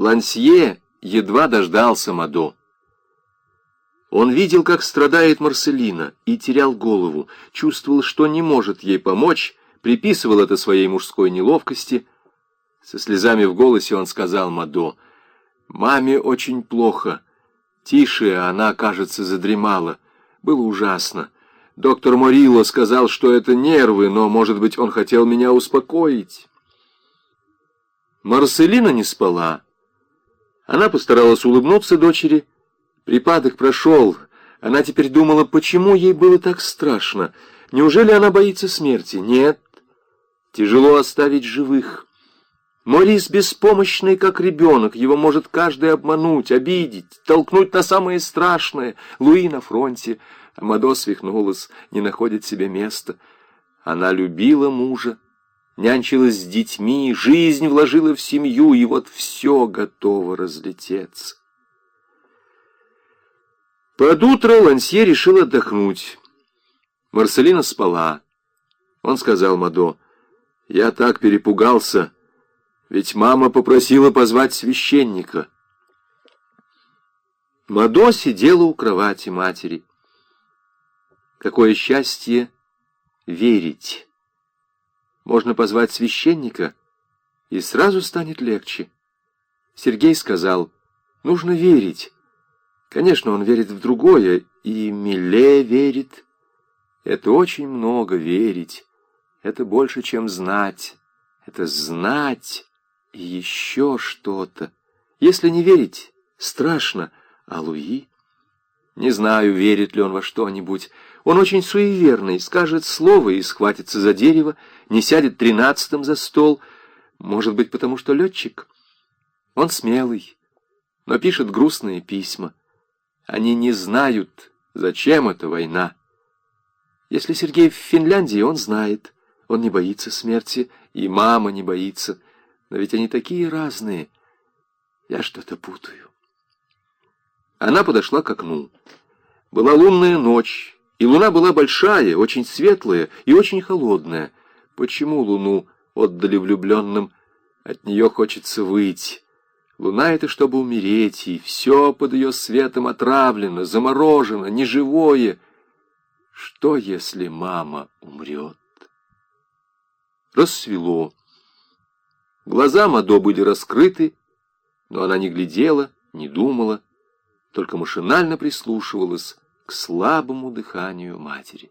Лансье едва дождался Мадо. Он видел, как страдает Марселина, и терял голову, чувствовал, что не может ей помочь, приписывал это своей мужской неловкости. Со слезами в голосе он сказал Мадо, «Маме очень плохо. Тише, она, кажется, задремала. Было ужасно. Доктор Морило сказал, что это нервы, но, может быть, он хотел меня успокоить». Марселина не спала. Она постаралась улыбнуться дочери, — Припадок прошел. Она теперь думала, почему ей было так страшно. Неужели она боится смерти? Нет. Тяжело оставить живых. Морис беспомощный, как ребенок. Его может каждый обмануть, обидеть, толкнуть на самое страшное. Луи на фронте. Амадо свихнулась, не находит себе места. Она любила мужа, нянчилась с детьми, жизнь вложила в семью, и вот все готово разлететься. Под утро Лансье решил отдохнуть. Марселина спала. Он сказал Мадо, «Я так перепугался, ведь мама попросила позвать священника». Мадо сидела у кровати матери. Какое счастье верить! Можно позвать священника, и сразу станет легче. Сергей сказал, нужно верить. Конечно, он верит в другое, и Миле верит. Это очень много верить. Это больше, чем знать. Это знать и еще что-то. Если не верить, страшно. А Луи? Не знаю, верит ли он во что-нибудь. Он очень суеверный, скажет слово и схватится за дерево, не сядет тринадцатым за стол. Может быть, потому что летчик? Он смелый, но пишет грустные письма. Они не знают, зачем эта война. Если Сергей в Финляндии, он знает. Он не боится смерти, и мама не боится. Но ведь они такие разные. Я что-то путаю. Она подошла к окну. Была лунная ночь, и луна была большая, очень светлая и очень холодная. Почему луну отдали влюбленным? От нее хочется выйти. Луна — это чтобы умереть, и все под ее светом отравлено, заморожено, неживое. Что, если мама умрет? Рассвело. Глаза Мадо были раскрыты, но она не глядела, не думала, только машинально прислушивалась к слабому дыханию матери.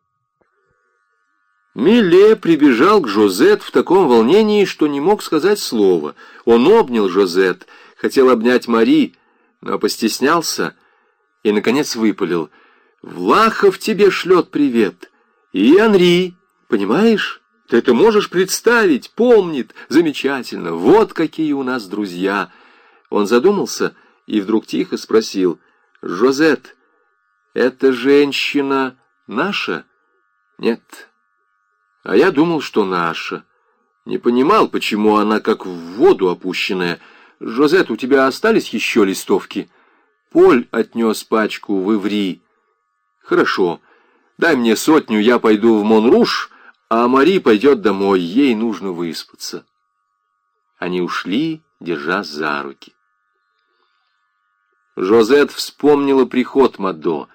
Миле прибежал к Жозет в таком волнении, что не мог сказать слова. Он обнял Жозет — хотел обнять Мари, но постеснялся и, наконец, выпалил. «Влахов тебе шлет привет! И Анри, понимаешь? Ты это можешь представить, помнит, замечательно, вот какие у нас друзья!» Он задумался и вдруг тихо спросил. «Жозет, эта женщина наша?» «Нет». «А я думал, что наша. Не понимал, почему она как в воду опущенная». «Жозет, у тебя остались еще листовки?» Поль отнес пачку в Иври. «Хорошо. Дай мне сотню, я пойду в Монруш, а Мари пойдет домой, ей нужно выспаться». Они ушли, держа за руки. Жозет вспомнила приход Мадо.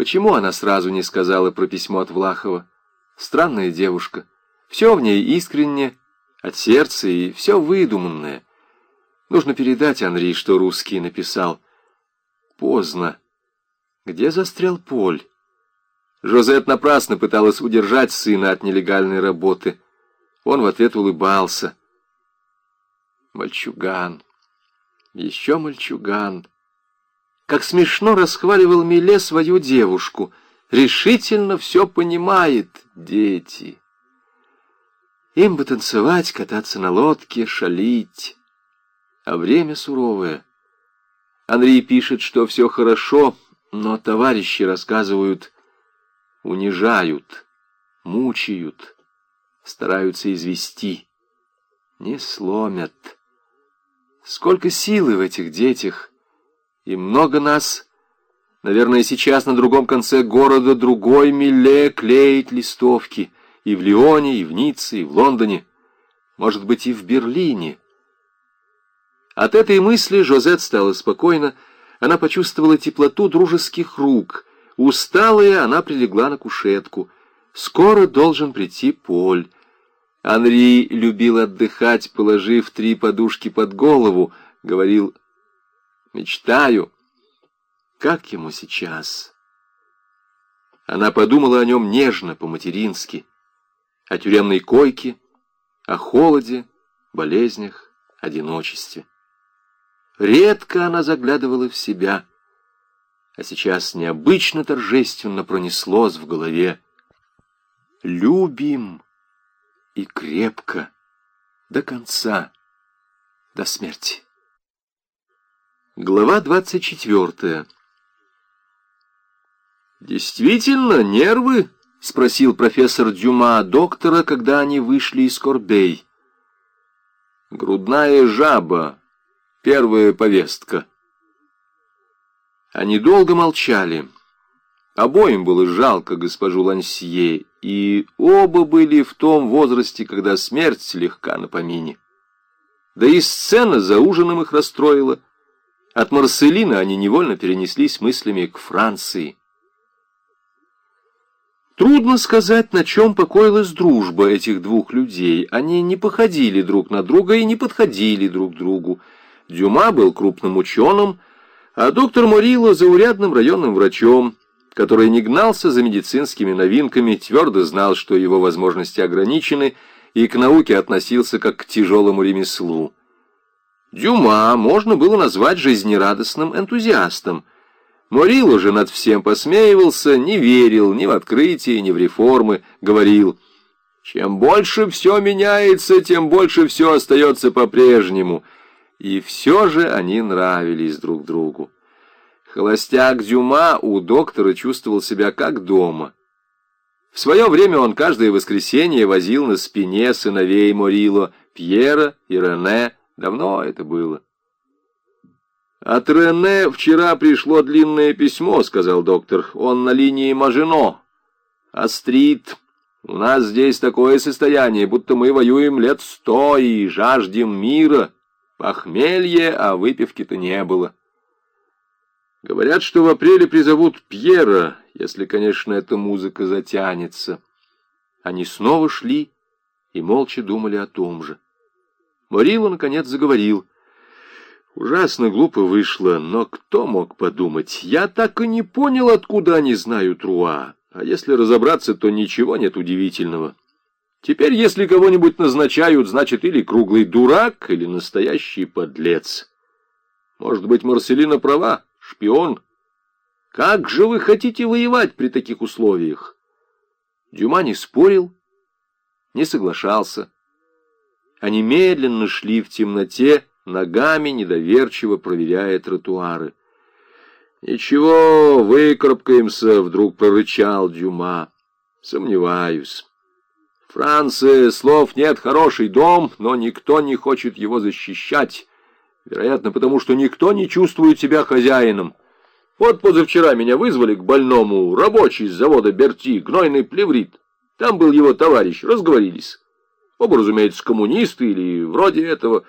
Почему она сразу не сказала про письмо от Влахова? Странная девушка. Все в ней искренне, от сердца и все выдуманное. Нужно передать Анри, что русский написал. Поздно. Где застрял Поль? Жозет напрасно пыталась удержать сына от нелегальной работы. Он в ответ улыбался. Мальчуган. Еще мальчуган. Как смешно расхваливал Миле свою девушку. Решительно все понимает, дети. Им бы танцевать, кататься на лодке, шалить а время суровое. Анри пишет, что все хорошо, но товарищи рассказывают, унижают, мучают, стараются извести, не сломят. Сколько силы в этих детях, и много нас. Наверное, сейчас на другом конце города другой Милле клеит листовки, и в Лионе, и в Ницце, и в Лондоне, может быть, и в Берлине — От этой мысли Жозет стала спокойна, она почувствовала теплоту дружеских рук. Усталая, она прилегла на кушетку. Скоро должен прийти Поль. Анри любил отдыхать, положив три подушки под голову. Говорил, мечтаю. Как ему сейчас? Она подумала о нем нежно, по-матерински. О тюремной койке, о холоде, болезнях, одиночестве. Редко она заглядывала в себя, а сейчас необычно торжественно пронеслось в голове. Любим и крепко, до конца, до смерти. Глава двадцать четвертая. «Действительно, нервы?» — спросил профессор Дюма доктора, когда они вышли из Корбей. «Грудная жаба», Первая повестка. Они долго молчали. Обоим было жалко госпожу Лансье, и оба были в том возрасте, когда смерть легка на помине. Да и сцена за ужином их расстроила. От Марселина они невольно перенеслись мыслями к Франции. Трудно сказать, на чем покоилась дружба этих двух людей. Они не походили друг на друга и не подходили друг другу. Дюма был крупным ученым, а доктор Мурило — заурядным районным врачом, который не гнался за медицинскими новинками, твердо знал, что его возможности ограничены, и к науке относился как к тяжелому ремеслу. Дюма можно было назвать жизнерадостным энтузиастом. Морило же над всем посмеивался, не верил ни в открытия, ни в реформы, говорил, «Чем больше все меняется, тем больше все остается по-прежнему». И все же они нравились друг другу. Холостяк Дюма у доктора чувствовал себя как дома. В свое время он каждое воскресенье возил на спине сыновей Морило, Пьера и Рене. Давно это было. «От Рене вчера пришло длинное письмо», — сказал доктор. «Он на линии Мажино. Астрит, у нас здесь такое состояние, будто мы воюем лет сто и жаждем мира». Похмелье, а выпивки-то не было. Говорят, что в апреле призовут Пьера, если, конечно, эта музыка затянется. Они снова шли и молча думали о том же. Морило, наконец, заговорил. Ужасно глупо вышло, но кто мог подумать? Я так и не понял, откуда они знают Руа. А если разобраться, то ничего нет удивительного. Теперь, если кого-нибудь назначают, значит, или круглый дурак, или настоящий подлец. Может быть, Марселина права, шпион. Как же вы хотите воевать при таких условиях? Дюма не спорил, не соглашался. Они медленно шли в темноте, ногами недоверчиво проверяя тротуары. «Ничего, выкарабкаемся», — вдруг прорычал Дюма. «Сомневаюсь». Франция, слов нет, хороший дом, но никто не хочет его защищать. Вероятно, потому что никто не чувствует себя хозяином. Вот позавчера меня вызвали к больному, рабочий с завода Берти, гнойный плеврит. Там был его товарищ, разговорились. Оба, разумеется, коммунисты или вроде этого.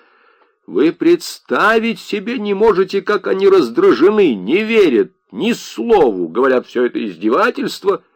Вы представить себе не можете, как они раздражены, не верят ни слову. Говорят, все это издевательство —